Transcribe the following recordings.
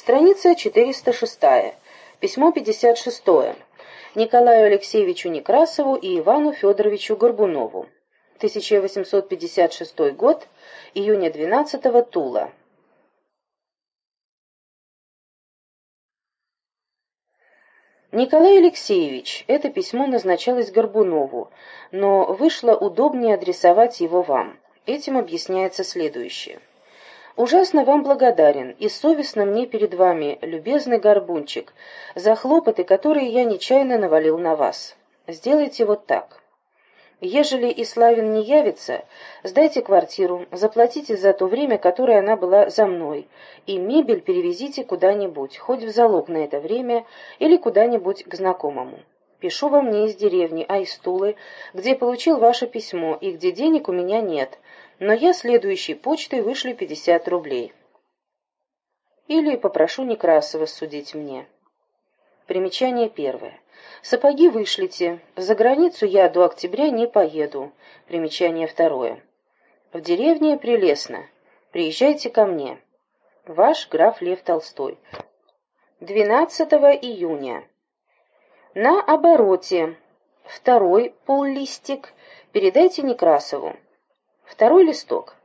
Страница 406. Письмо 56. Николаю Алексеевичу Некрасову и Ивану Федоровичу Горбунову. 1856 год, июня 12 -го, Тула. Николай Алексеевич, это письмо назначалось Горбунову, но вышло удобнее адресовать его вам. Этим объясняется следующее. Ужасно вам благодарен и совестно мне перед вами, любезный горбунчик, за хлопоты, которые я нечаянно навалил на вас. Сделайте вот так. Ежели и Славин не явится, сдайте квартиру, заплатите за то время, которое она была за мной, и мебель перевезите куда-нибудь, хоть в залог на это время или куда-нибудь к знакомому. Пишу вам не из деревни, а из Тулы, где получил ваше письмо и где денег у меня нет, но я следующей почтой вышлю 50 рублей. Или попрошу Некрасова судить мне. Примечание первое. Сапоги вышлите. За границу я до октября не поеду. Примечание второе. В деревне прелестно. Приезжайте ко мне. Ваш граф Лев Толстой. 12 июня. На обороте. Второй поллистик. Передайте Некрасову. Второй листок.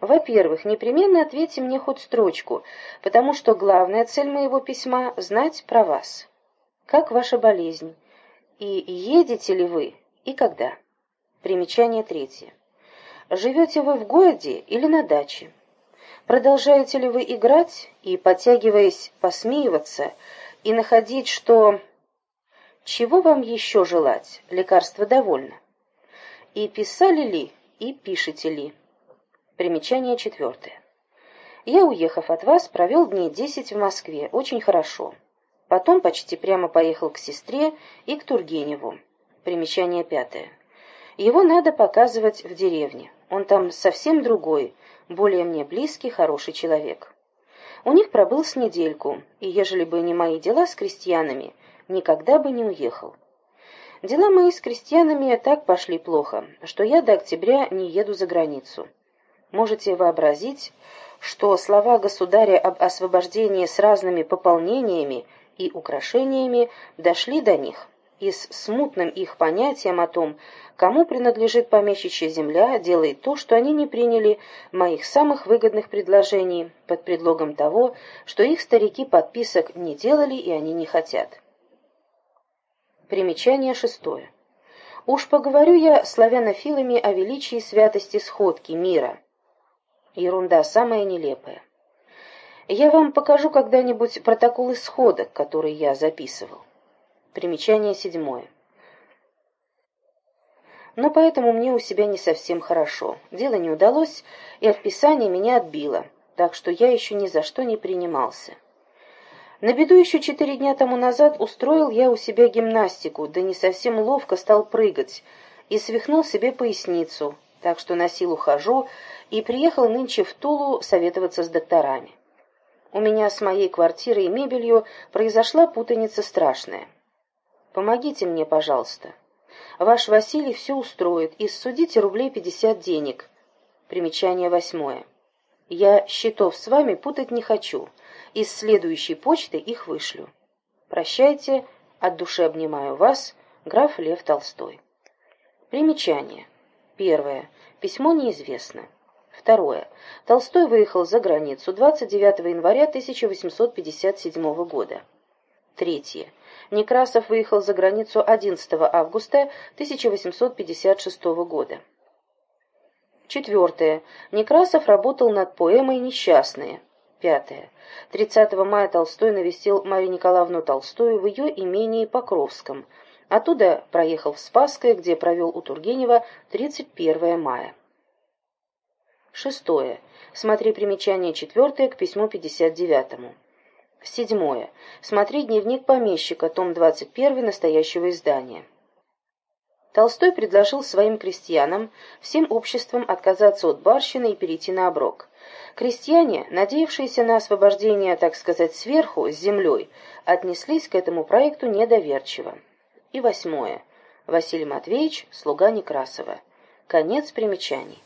Во-первых, непременно ответьте мне хоть строчку, потому что главная цель моего письма — знать про вас. Как ваша болезнь? И едете ли вы? И когда? Примечание третье. Живете вы в городе или на даче? Продолжаете ли вы играть и, подтягиваясь, посмеиваться и находить, что... Чего вам еще желать? Лекарство довольно. И писали ли и пишете ли. Примечание четвертое. Я, уехав от вас, провел дней десять в Москве, очень хорошо. Потом почти прямо поехал к сестре и к Тургеневу. Примечание пятое. Его надо показывать в деревне. Он там совсем другой, более мне близкий, хороший человек. У них пробыл с недельку, и ежели бы не мои дела с крестьянами, никогда бы не уехал. Дела мои с крестьянами так пошли плохо, что я до октября не еду за границу. Можете вообразить, что слова государя об освобождении с разными пополнениями и украшениями дошли до них, и с смутным их понятием о том, кому принадлежит помещичья земля, делает то, что они не приняли моих самых выгодных предложений под предлогом того, что их старики подписок не делали и они не хотят. Примечание шестое. Уж поговорю я славянофилами о величии святости сходки мира. Ерунда самая нелепая. Я вам покажу когда-нибудь протоколы сходок, которые я записывал. Примечание седьмое. Но поэтому мне у себя не совсем хорошо. Дело не удалось, и отписание меня отбило, так что я еще ни за что не принимался. На беду еще четыре дня тому назад устроил я у себя гимнастику, да не совсем ловко стал прыгать, и свихнул себе поясницу, так что на силу хожу, и приехал нынче в Тулу советоваться с докторами. У меня с моей квартирой и мебелью произошла путаница страшная. Помогите мне, пожалуйста. Ваш Василий все устроит, и ссудите рублей пятьдесят денег. Примечание восьмое. Я счетов с вами путать не хочу. Из следующей почты их вышлю. Прощайте, от души обнимаю вас, граф Лев Толстой. Примечание. Первое. Письмо неизвестно. Второе. Толстой выехал за границу 29 января 1857 года. Третье. Некрасов выехал за границу 11 августа 1856 года. Четвертое. Некрасов работал над поэмой «Несчастные». Пятое. 30 мая Толстой навестил Марию Николаевну Толстую в ее имении Покровском. Оттуда проехал в Спасское, где провел у Тургенева 31 мая. Шестое. Смотри примечание четвертое к письму 59. Седьмое. Смотри дневник помещика, том 21 настоящего издания. Толстой предложил своим крестьянам, всем обществам отказаться от барщины и перейти на оброк. Крестьяне, надеявшиеся на освобождение, так сказать, сверху, с землей, отнеслись к этому проекту недоверчиво. И восьмое. Василий Матвеевич, слуга Некрасова. Конец примечаний.